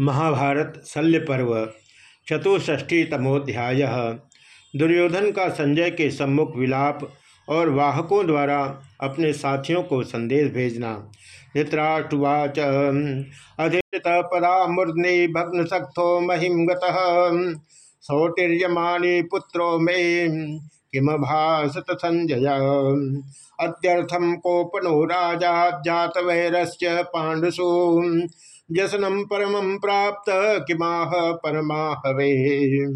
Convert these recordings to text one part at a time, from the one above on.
महाभारत शल्य पर्व चतुष्ठी तमोध्याय। दुर्योधन का संजय के सम्मुख विलाप और वाहकों द्वारा अपने साथियों को संदेश भेजना। धृतराष्ट्रवाच अधित पदा मूर्धनि भग्न सख्तो महिम गौटिर्यमाणी पुत्रो मे, किम भाषत संजय? अत्यर्थम कोपनो राजा जात वैरस्य पांडुसु व्यसनम परम प्राप्त किमाह परमाहवे।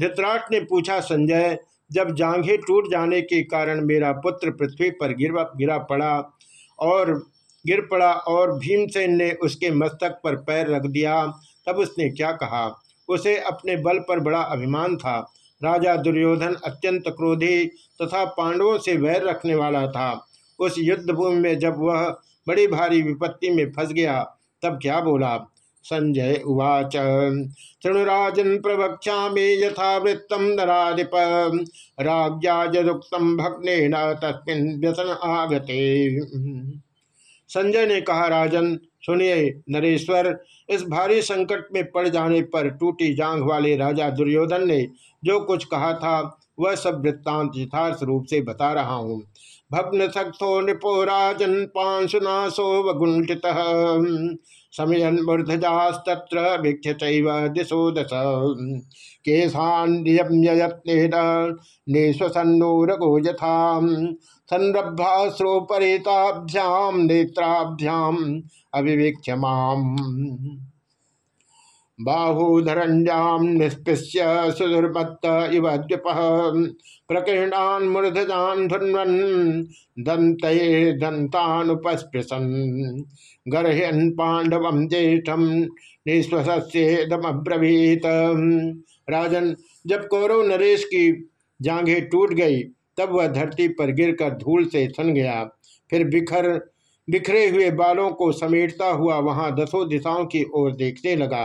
धृतराट ने पूछा, संजय, जब जांघे टूट जाने के कारण मेरा पुत्र पृथ्वी पर गिरा गिरा पड़ा और, गिर पड़ा और भीमसेन ने उसके मस्तक पर पैर रख दिया, तब उसने क्या कहा? उसे अपने बल पर बड़ा अभिमान था। राजा दुर्योधन अत्यंत क्रोधी तथा पांडवों से वैर रखने वाला था। उस युद्ध भूमि में जब वह बड़ी भारी विपत्ति में फंस गया तब क्या बोला? संजय उवाच। तृणुराजन प्रवक्षा में यथावृत्तम नाधिप राज्याजुक्तम भग्ने न तस्मिन व्यसन आगते। संजय ने कहा, राजन, सुनिए नरेश्वर, इस भारी संकट में पड़ जाने पर टूटी जांघ वाले राजा दुर्योधन ने जो कुछ कहा था, वह सब वृत्तांत यथार्थ रूप से बता रहा हूँ। भग्न सख्तो नृपो राजन पांशुनाशो वगुंठित समयन मूर्धजास्तत्र भिक्ष दिशो दश। केशान्ययत्नेश्वसन्नूरगो यथा संरभ्राश्रोपरेताभ्याम नेत्राभ्याम अभिवीक्ष बाहूधरण्याम निष्पृश्य सुदुर्मत्त इव द्विप। प्रकीर्णान मूर्धजान धुन्वन दंत दंतानुपस्पृशन गर्हन पांडव ज्येष्ठम निश्वसेदमब्रवीत राजन, जब कौरव नरेश की जांघें टूट गई, तब वह धरती पर गिरकर धूल से सन गया। फिर बिखर बिखरे हुए बालों को समेटता हुआ वहाँ दसों दिशाओं की ओर देखने लगा।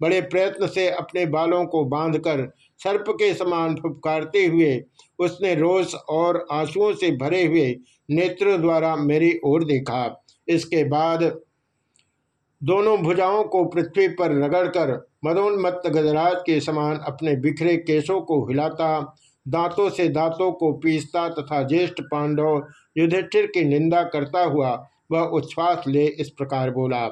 बड़े प्रयत्न से अपने बालों को बांधकर सर्प के समान फुपकारते हुए उसने रोष और आंसुओं से भरे हुए नेत्रों द्वारा मेरी ओर देखा। इसके बाद दोनों भुजाओं को पृथ्वी पर रगड़कर मदोन्मत्त गजराज के समान अपने बिखरे केशों को हिलाता, दांतों से दांतों को पीसता तथा ज्येष्ठ पांडव युधिष्ठिर की निंदा करता हुआ वह उच्छ्वास ले इस प्रकार बोला।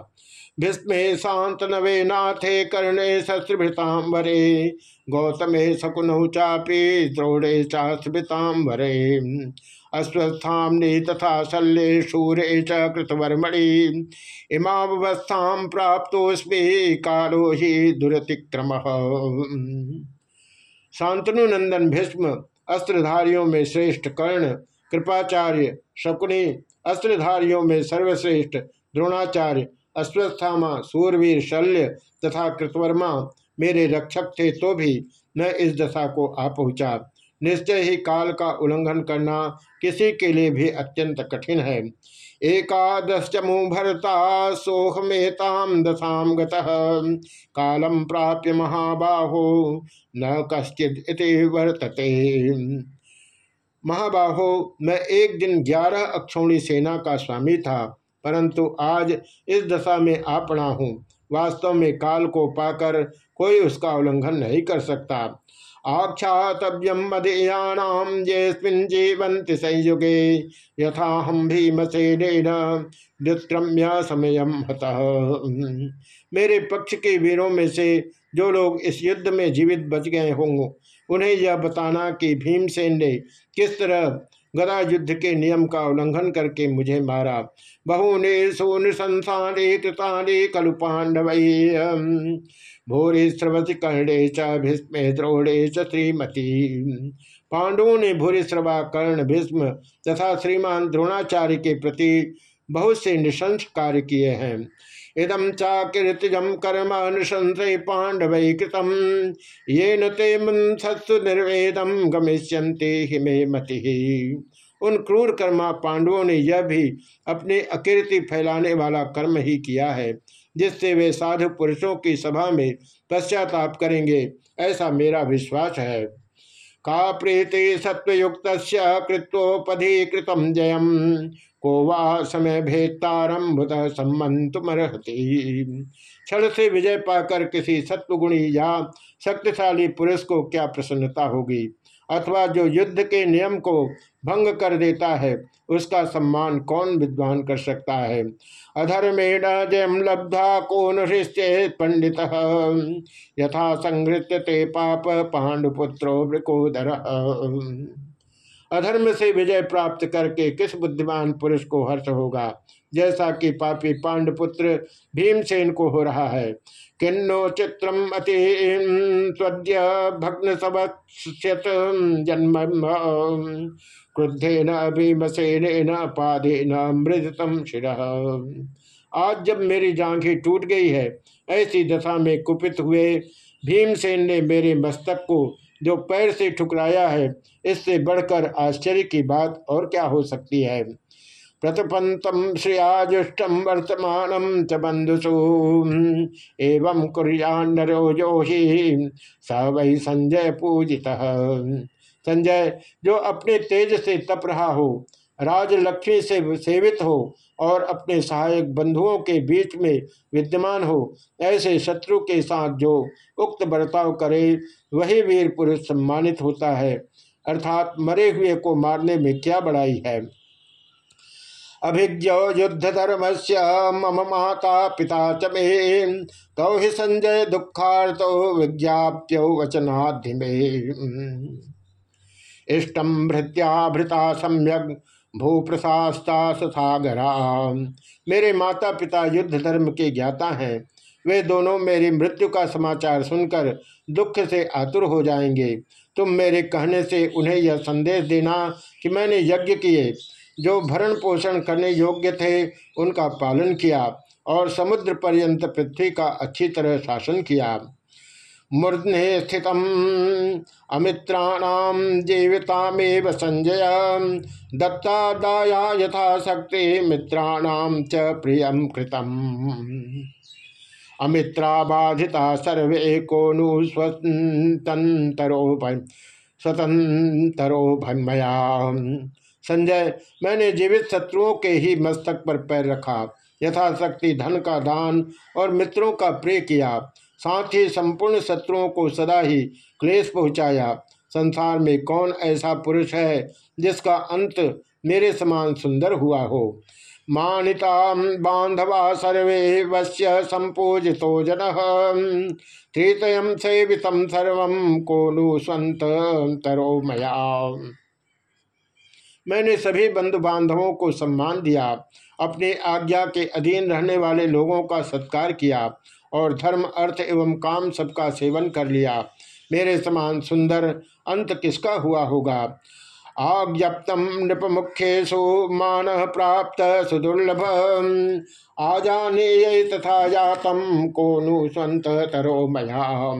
भीष्मे शांत नवे नाथे कर्णे शस्त्रभृतांबरे, गौतमे शकुनौ चापी द्रोणे चास्मृतांबरे अश्वस्थाम्नि तथा शल्ये शूरे च कृतवर्मणि इमावस्था प्राप्तोस्मी कालो ही शांतनु नंदन, भीष्म, अस्त्रधारियों में श्रेष्ठ कर्ण, कृपाचार्य, शकुनी अस्त्रधारियों में सर्वश्रेष्ठ द्रोणाचार्य अश्वस्थामा सूरवीर, शल्य तथा कृतवर्मा मेरे रक्षक थे तो भी न इस दशा को आ पहुँचा। निश्चय ही काल का उल्लंघन करना किसी के लिए भी अत्यंत कठिन है। एकादश चमु भरता सोहमेताम दशाम गालम प्राप्य महाबाहो, न कश्चित वर्तते। महाबाहो, मैं एक दिन ग्यारह अक्षौणी सेना का स्वामी था, परंतु आज इस दशा में आ पड़ा हूँ। वास्तव में काल को पाकर कोई उसका उल्लंघन नहीं कर सकता। आख्यातव्यम मदेयानाम जेस्मिन जीवंति संयुगे यथा हम भीमसेन दुत्रम्य समय मेरे पक्ष के वीरों में से जो लोग इस युद्ध में जीवित बच गए होंगे उन्हें यह बताना कि भीमसेन ने किस तरह गदा युद्ध के नियम का उल्लंघन करके मुझे मारा। बहुने सुनसंसाने कृताने कलु पांडव भूरि स्रवति कर्णे च भीष्मे द्रोणे च श्रीमती। पांडवों ने भूरि स्रवा कर्ण भीष्म तथा श्रीमान द्रोणाचार्य के प्रति बहुत से निशंस कार्य किए हैं। इदम चाकीर्तिजम कर्म अनुशंस पांडव कृतम ये ने सत्सु निर्वेदम गमिष्यंते हिमे मति। उन क्रूर कर्मा पांडवों ने यह भी अपने अकीर्ति फैलाने वाला कर्म ही किया है, जिससे वे साधु पुरुषों की सभा में पश्चाताप करेंगे, ऐसा मेरा विश्वास है। का प्रीति सत्वयुक्त कृत्वोपधि कृत जयम? को वा समय भेदतारंभुत सम्मंतुमर्हति क्षण से विजय पाकर किसी सत्वगुणी या शक्तिशाली पुरुष को क्या प्रसन्नता होगी? अथवा जो युद्ध के नियम को भंग कर देता है उसका सम्मान कौन विद्वान कर सकता है? अधर्मेण जयम लब्धा को हृष्य पंडित? यथा संहृत्य ते पाप पांडुपुत्रो वृकोदर अधर्म से विजय प्राप्त करके किस बुद्धिमान पुरुष को हर्ष होगा? जैसा कि पापी पांडपुत्र भीमसेन को हो रहा है। किन्नो चित्रम अति भग्न सबत जन्म क्रुद्धे न भीमसेन न मृदतम शिर। आज जब मेरी जांघें टूट गई है, ऐसी दशा में कुपित हुए भीमसेन ने मेरे मस्तक को जो पैर से ठुकराया है, इससे बढ़कर आश्चर्य की बात और क्या हो सकती है? प्रतपंतम श्रेयाजुष्टम वर्तमान च बंधुसु एवं कुरो स वही संजय पूजिता संजय, जो अपने तेज से तप रहा हो राजलक्ष्मी से सेवित हो और अपने सहायक बंधुओं के बीच में विद्यमान हो, ऐसे शत्रु के साथ जो उक्त बर्ताव करे, वही वीर पुरुष सम्मानित होता है। अर्थात मरे हुए को मारने में क्या बड़ाई है? अभिज्ञ युद्ध धर्म से मम माता पिता च मे। तौ ही संजय दुखार्थ विज्ञाप्यो वचनाधि इष्टम भृत्याभृता सम्यक भूप्रशास्ता सागरा मेरे माता पिता युद्ध धर्म के ज्ञाता हैं। वे दोनों मेरी मृत्यु का समाचार सुनकर दुख से आतुर हो जाएँगे। तुम मेरे कहने से उन्हें यह संदेश देना कि मैंने यज्ञ किए। जो भरण पोषण करने योग्य थे, उनका पालन किया और समुद्र पर्यंत पृथ्वी का अच्छी तरह शासन किया। मूर्धने स्थित अमित्राणाम जीवितामेव संजय। दत्तादाया यथाशक्ति मित्राणाम च प्रियम अमित्रा बाधिता सर्वे को नु स्वतंत्रो स्वतंत्रो संजय, मैंने जीवित शत्रुओं के ही मस्तक पर पैर रखा। यथाशक्ति धन का दान और मित्रों का प्रिय किया। साथ ही संपूर्ण शत्रुओं को सदा ही क्लेश पहुँचाया। संसार में कौन ऐसा पुरुष है जिसका अंत मेरे समान सुंदर हुआ हो? मानिता बांधवा सर्वे वश्य संपूजितो जन। त्रितयम सेवित सर्व को तरो मया मैंने सभी बंधु बांधवों को सम्मान दिया। अपने आज्ञा के अधीन रहने वाले लोगों का सत्कार किया। और धर्म, अर्थ एवं काम सबका सेवन कर लिया। मेरे समान सुंदर अंत किसका हुआ होगा? आज्ञप्तम नृप मुख्यु मान प्राप्त सुदुर्लभ आजाने तथा जातम को नु संत तरो मया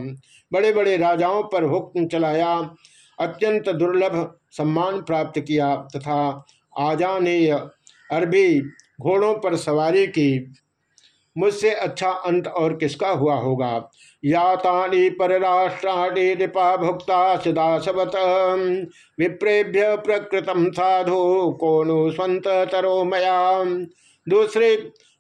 बड़े बड़े राजाओं पर हुक्म चलाया, अत्यंत दुर्लभ सम्मान प्राप्त किया तथा आजानेय अरबी घोड़ों पर सवारी की मुझसे अच्छा अंत और किसका हुआ होगा? यातानि परराष्ट्राणि नृपा भुक्ता सदाशवत विप्रेभ्य प्रकृतम साधु, कोनु स्वंत तरो मया। दूसरे,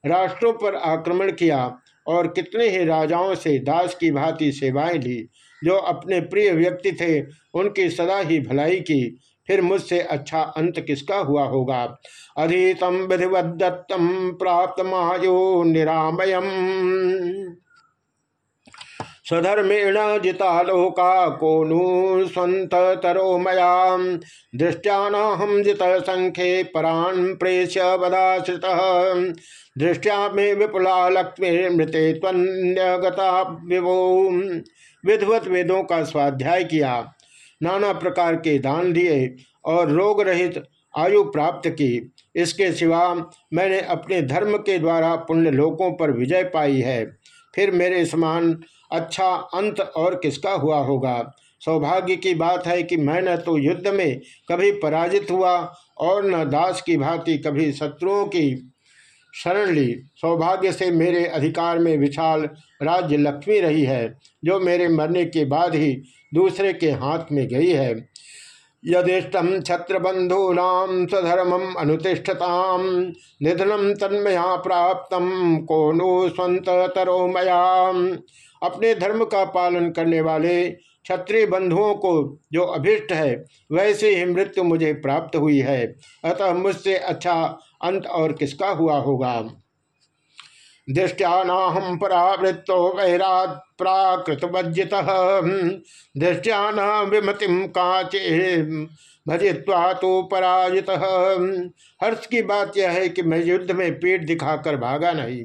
राष्ट्रों पर आक्रमण किया और कितने ही राजाओं से दास की भांति सेवाएँ ली, जो अपने प्रिय व्यक्ति थे, उनकी सदा ही भलाई की। फिर मुझसे अच्छा अंत किसका हुआ होगा? अधीतम विधिवदत्तम प्राप्त मायो निरामयम। स्वधर्मेण जिता लोका को नु स्वंत तरो मया दृष्टियानाहम जित संख्ये परान प्रेष्य वदाश्रित। दृष्टिया में विपुला लक्ष्मी मृते त्वन्यगता विभो विधवत वेदों का स्वाध्याय किया। नाना प्रकार के दान दिए और रोग रहित आयु प्राप्त की। इसके सिवा मैंने अपने धर्म के द्वारा पुण्य लोकों पर विजय पाई है। फिर मेरे समान अच्छा अंत और किसका हुआ होगा? सौभाग्य की बात है कि मैं न तो युद्ध में कभी पराजित हुआ और न दास की भांति कभी शत्रुओं की शरण ली सौभाग्य से मेरे अधिकार में विशाल राज्य लक्ष्मी रही है, जो मेरे मरने के बाद ही दूसरे के हाथ में गई है। यदिष्टम छत्रबंधूना स्वधर्मम अनुतिष्ठताम निधनम तन्मया प्राप्त, को नो स्वंत तरो अपने धर्म का पालन करने वाले क्षत्रिय बंधुओं को जो अभिष्ट है, वैसे ही मृत्यु मुझे प्राप्त हुई है। अतः मुझसे अच्छा अंत और किसका हुआ होगा? दृष्टियानाहम परावृत्तो वैरात प्राकृतवज्जित दृष्टियान विमतिम काचे भजित्वा तो पराजित। हर्ष की बात यह है कि मैं युद्ध में पीठ दिखाकर भागा नहीं।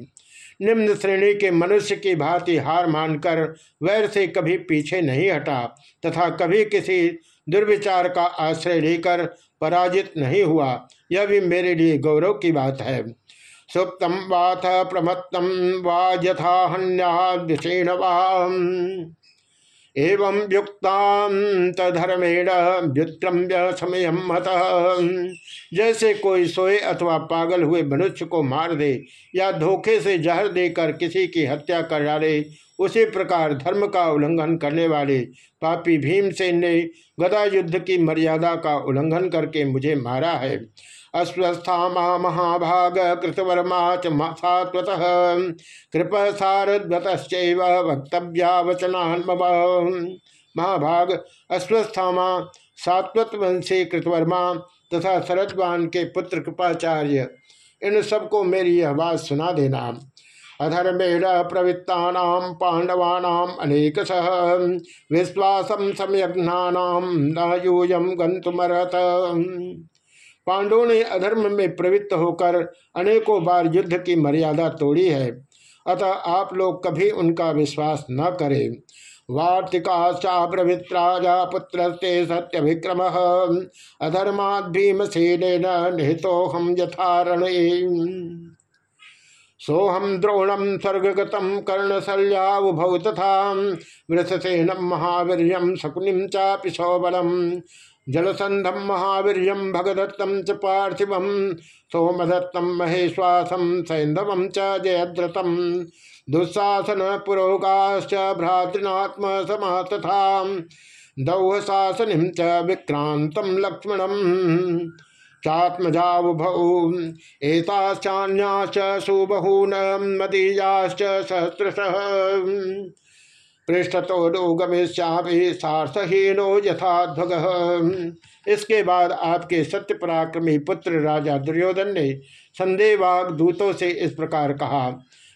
निम्न श्रेणी के मनुष्य की भांति हार मानकर वैर से कभी पीछे नहीं हटा तथा कभी किसी दुर्विचार का आश्रय लेकर पराजित नहीं हुआ। यह भी मेरे लिए गौरव की बात है। सुप्तम वाथ प्रमत्तम वा यथा हन्यादिशेण वा एवं व्युत्रम्य समय जैसे कोई सोए अथवा पागल हुए मनुष्य को मार दे या धोखे से जहर देकर किसी की हत्या कर डाले, उसी प्रकार धर्म का उल्लंघन करने वाले पापी भीमसेन ने गदा युद्ध की मर्यादा का उल्लंघन करके मुझे मारा है। अस्वस्था महाभाग कृतवर्मा च सात्वत कृप सारद्वत वक्तव्या वचना महाभाग अस्वस्थामा सात्वत वंशी कृतवर्मा तथा शरदवान के पुत्र कृपाचार्य, इन सबको मेरी यह बात सुना देना। अधर्मेण प्रवृत्ता पांडवानाम अनेक सह विश्वासम सम्यग्ना न यूयम पांडवों ने अधर्म में प्रवृत्त होकर अनेकों बार युद्ध की मर्यादा तोड़ी है। अतः आप लोग कभी उनका विश्वास न करें। वार्तिका प्रवृत्राजा पुत्र सत्य विक्रम अधर्माद भीमसेन हम यथारण। सोहम द्रोणम स्वर्गगतम कर्णशल्याबुभौ तथा वृषसेनम महावीर शकुनिम चापि सौबलम जलसंधम महावीर भगदत्तम च पार्थिव सोमदत्तम महेश्वासम सैंधव च जयद्रतम दुस्साहसन पुरोगाश्च भ्रातृनात्म समा तथा दौहशासनिम च विक्रांतम लक्ष्मणम चात्मजावुभौ, एताश्चान्याश्च सुबहून मदीयाश्च सहस्रशः। इसके बाद आपके सत्य पराक्रमी पुत्र राजा दुर्योधन ने संदेहवाग दूतों से इस प्रकार कहा,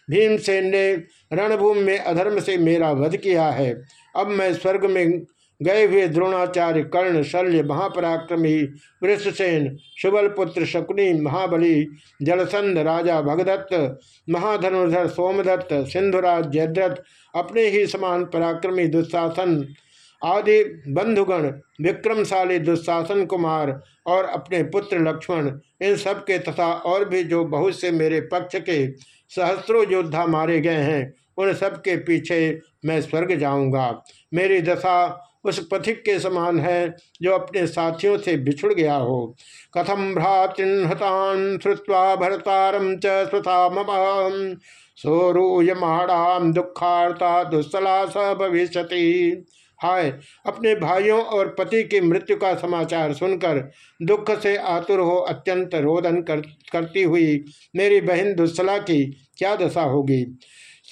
भीमसेन ने रणभूमि में अधर्म से मेरा वध किया है। अब मैं स्वर्ग में गए हुए द्रोणाचार्य कर्ण, शल्य, महापराक्रमी, वृषसेन शुबल पुत्र शकुनी, महाबली, जलसंध, राजा भगदत्त, महाधनुर्धर सोमदत्त, सिंधुराज जयद्रथ, अपने ही समान पराक्रमी दुस्शासन आदि बंधुगण, विक्रमशाली दुस्शासन कुमार और अपने पुत्र लक्ष्मण, इन सब के तथा और भी जो बहुत से मेरे पक्ष के सहस्त्रों योद्धा मारे गए हैं, उन सब के पीछे मैं स्वर्ग जाऊँगा। मेरी दशा उस पथिक के समान है जो अपने साथियों से बिछुड़ गया हो। कथम भ्रातृहतान श्रुवा भरतारम च स्वथा मम। सोरूयमाणाम दुखार्ता दुस्सला स भविष्य हाय अपने भाइयों और पति की मृत्यु का समाचार सुनकर दुख से आतुर हो अत्यंत रोदन कर, करती हुई मेरी बहन दुस्सला की क्या दशा होगी?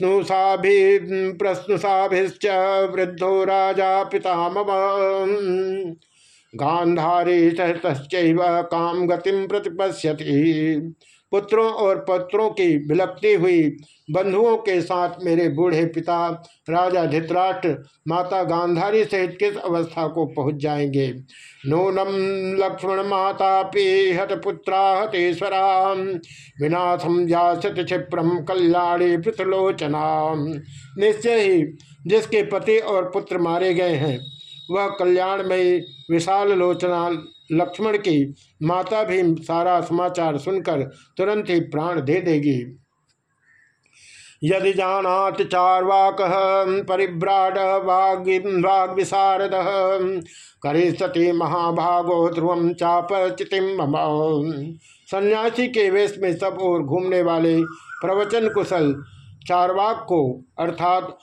स्नुषाभि प्रस्नुषाभिश्च वृद्धो राजा पितामह। गांधारी सहित काम गतिम प्रतिपश्यति। पुत्रों और पत्रों की विलपती हुई। बंधुओं के साथ मेरे बूढ़े पिता, राजा धित्राष्ट्र, माता गांधारी सहित किस अवस्था को पहुँच जाएँगे? नूनम लक्ष्मण माता पी हत पुत्रा हतेश्वरा विनाथम जासत क्षिप्रम कल्याणी पृथलोचना निश्चय ही जिसके पति और पुत्र मारे गए हैं, वह कल्याणमयी विशाल लोचना लक्ष्मण की माता भी सारा समाचार सुनकर तुरंत ही प्राण दे देगी। यदि जानात चारवाक परिभ्राट वाग विशारद करे सती महाभागो ध्रुवम चाप चितिम सन्यासी के वेश में सब ओर घूमने वाले प्रवचन कुशल चारवाक को, अर्थात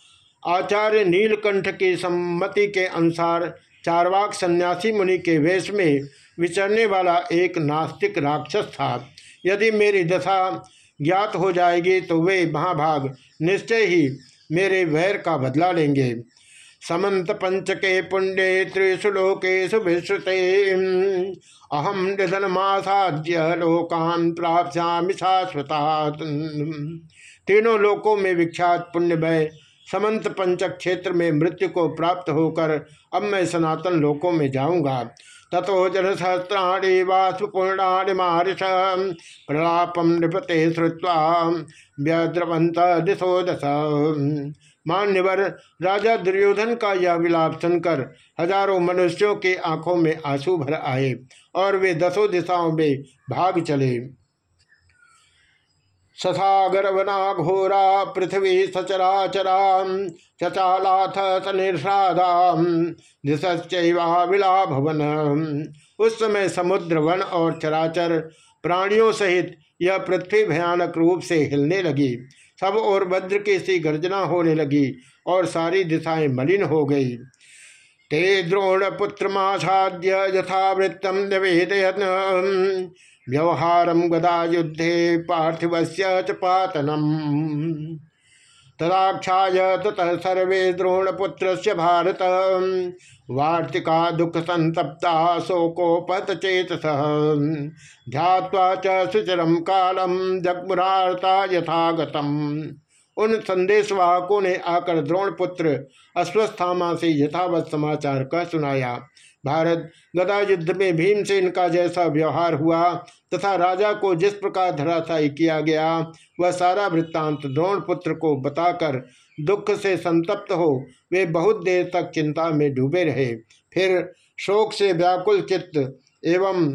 आचार्य नीलकंठ की सम्मति के अनुसार चारवाक सन्यासी मुनि के वेश में विचरने वाला एक नास्तिक राक्षस था। यदि मेरी दशा ज्ञात हो जाएगी तो वे महाभाग निश्चय ही मेरे वैर का बदला लेंगे। समंत पंचके पुण्य त्रिशु लोकेशु विश्रुते। अहम निधन मासाद्य लोकान प्राप्यामि शाश्वता तीनों लोकों में विख्यात पुण्य भय समंत पंचक क्षेत्र में मृत्यु को प्राप्त होकर अब मैं सनातन लोकों में जाऊँगा। तथो जन सहस्राणी वासुपूर्णानि मारिष प्रलापम नृपते श्रुवा व्यद्रवंत दिशो दश मान्यवर राजा दुर्योधन का यह विलाप सुनकर हज़ारों मनुष्यों के आँखों में आँसू भर आए और वे दसों दिशाओं में भाग चले। ससागर वना घोरा पृथ्वी सचराचरा चचालाथ सनिर्षादा दिशा उस समय समुद्र वन और चराचर प्राणियों सहित यह पृथ्वी भयानक रूप से हिलने लगी। सब और वज्र की सी गर्जना होने लगी और सारी दिशाएँ मलिन हो गई। ते द्रोण पुत्र मासाद्य यथावृत्तम निवेदयन। व्यवहारम गदा युद्धे पार्थिव से पातनम। तदाक्षाय ततः सर्वे द्रोणपुत्र भारत। वार्तिका दुख संतप्ता शोकोपत चेतस ध्यात्वा च सुचरम कालम जगमुराता यथागतम। उन संदेशवाहकों ने आकर द्रोणपुत्र अश्वस्थामा से यथावत समाचार कह सुनाया। भारत गदा युद्ध में भीमसेन का जैसा व्यवहार हुआ तथा राजा को जिस प्रकार धराशायी किया गया, वह सारा वृत्तांत द्रोण पुत्र को बताकर दुख से संतप्त हो, वे बहुत देर तक चिंता में डूबे रहे। फिर शोक से व्याकुल चित्त एवं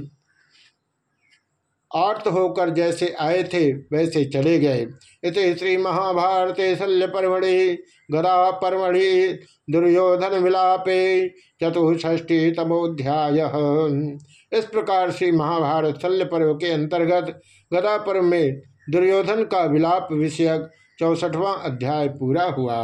आर्त होकर जैसे आए थे, वैसे चले गए। इत श्री महाभारत शल्य परमढ़ि गदा परमढ़ि दुर्योधन विलापे चतुष्टी तमोध्याय इस प्रकार से महाभारत शल्य पर्व के अंतर्गत गदा पर्व में दुर्योधन का विलाप विषयक चौसठवां अध्याय पूरा हुआ।